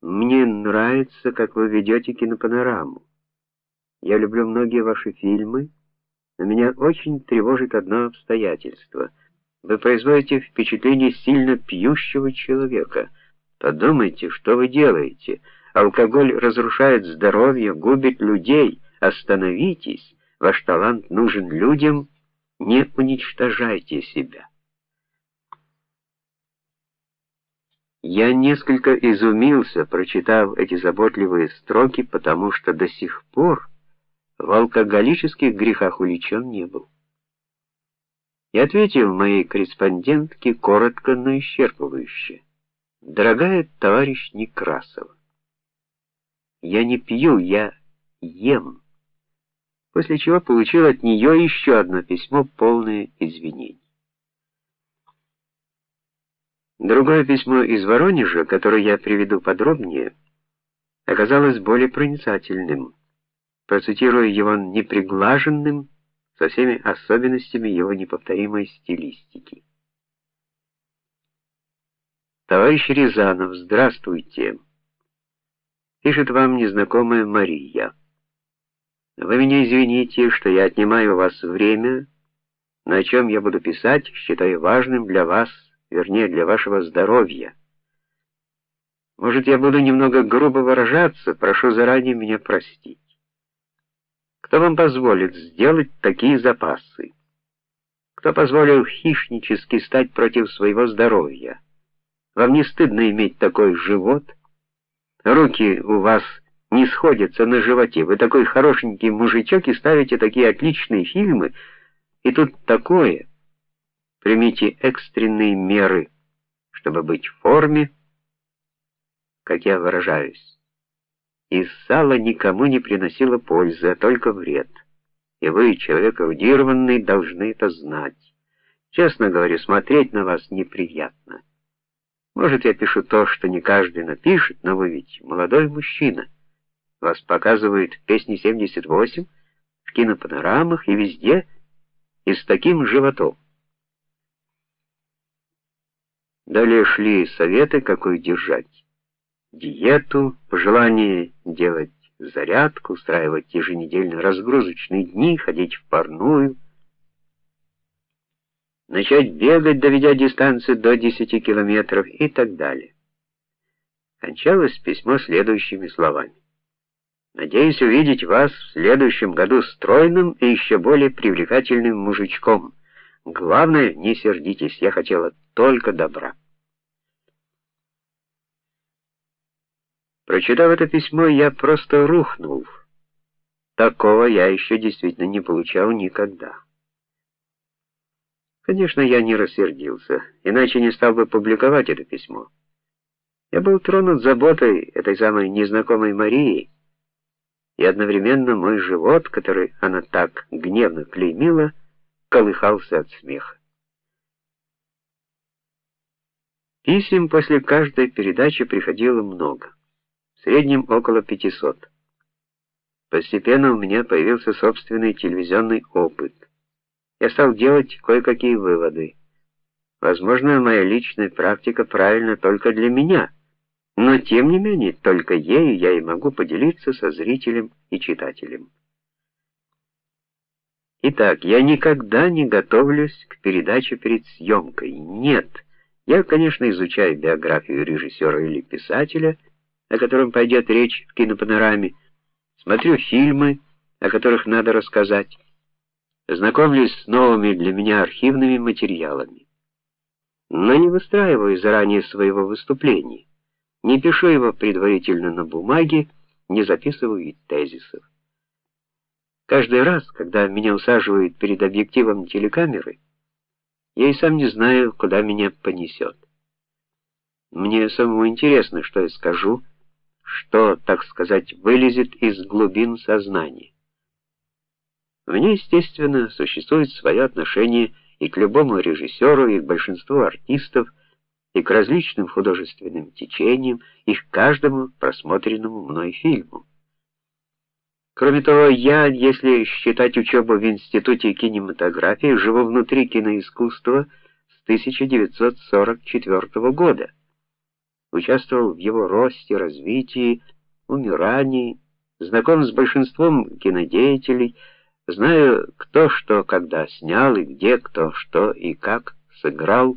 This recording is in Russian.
Мне нравится, как вы ведете кинопанораму. Я люблю многие ваши фильмы, но меня очень тревожит одно обстоятельство. Вы производите впечатление сильно пьющего человека. Подумайте, что вы делаете? Алкоголь разрушает здоровье, губит людей. Остановитесь. Ваш талант нужен людям. Не уничтожайте себя. Я несколько изумился, прочитав эти заботливые строки, потому что до сих пор в алкоголических грехах уличен не был. Я ответил моей корреспондентке коротко, но исчерпывающе. Дорогая товарищ Некрасова, я не пью, я ем. После чего получил от нее еще одно письмо, полное извинений. Другое письмо из Воронежа, которое я приведу подробнее, оказалось более проницательным. Процитирую его неприглаженным, со всеми особенностями его неповторимой стилистики. Товарищ Рязанов, здравствуйте. Пишет вам незнакомая Мария. Вы меня извините, что я отнимаю у вас время, на чем я буду писать, считаю важным для вас вернее, для вашего здоровья. Может, я буду немного грубо выражаться, прошу заранее меня простить. Кто вам позволит сделать такие запасы? Кто позволил хищнически стать против своего здоровья? Вам не стыдно иметь такой живот? Руки у вас не сходятся на животе. Вы такой хорошенький мужичок и ставите такие отличные фильмы, и тут такое примите экстренные меры, чтобы быть в форме, как я выражаюсь. Из сала никому не приносило пользы, а только вред. И вы, человек эрудированный, должны это знать. Честно говорю, смотреть на вас неприятно. Может, я пишу то, что не каждый напишет, но вы ведь молодой мужчина. Вас показывают в песне 78, в кинопанорамах и везде, и с таким животом. Далее шли советы, какую держать. Диету, пожелание делать зарядку, устраивать еженедельно разгрузочные дни, ходить в парную, начать бегать, доведя дистанцию до 10 километров и так далее. Кончалось письмо следующими словами: Надеюсь увидеть вас в следующем году стройным и еще более привлекательным мужичком. Главное, не сердитесь, я хотела только добра. Прочитав это письмо, я просто рухнул. Такого я еще действительно не получал никогда. Конечно, я не рассердился, иначе не стал бы публиковать это письмо. Я был тронут заботой этой самой незнакомой Марии, и одновременно мой живот, который она так гневно клеймила, колыхался от смеха. Писем после каждой передачи приходило много, среднем около 500. Постепенно у меня появился собственный телевизионный опыт. Я стал делать кое-какие выводы. Возможно, моя личная практика правильна только для меня, но тем не менее, только ею я и могу поделиться со зрителем и читателем. Итак, я никогда не готовлюсь к передаче перед съемкой. Нет. Я, конечно, изучаю биографию режиссера или писателя, о котором пойдет речь в кинопанораме, смотрю фильмы, о которых надо рассказать, знакомлюсь с новыми для меня архивными материалами. Но не выстраиваю заранее своего выступления, не пишу его предварительно на бумаге, не записываю тезисов. Каждый раз, когда меня усаживают перед объективом телекамеры, я и сам не знаю, куда меня понесет. Мне самому интересно, что я скажу, что, так сказать, вылезет из глубин сознания. У меня, естественно, существует свое отношение и к любому режиссеру, и к большинству артистов, и к различным художественным течениям, и к каждому просмотренному мной фильму. Кроме того, я, если считать учебу в Институте кинематографии, живу внутри киноискусства с 1944 года. Участвовал в его росте, развитии, умирании, знаком с большинством кинодеятелей, знаю, кто что когда снял и где кто что и как сыграл.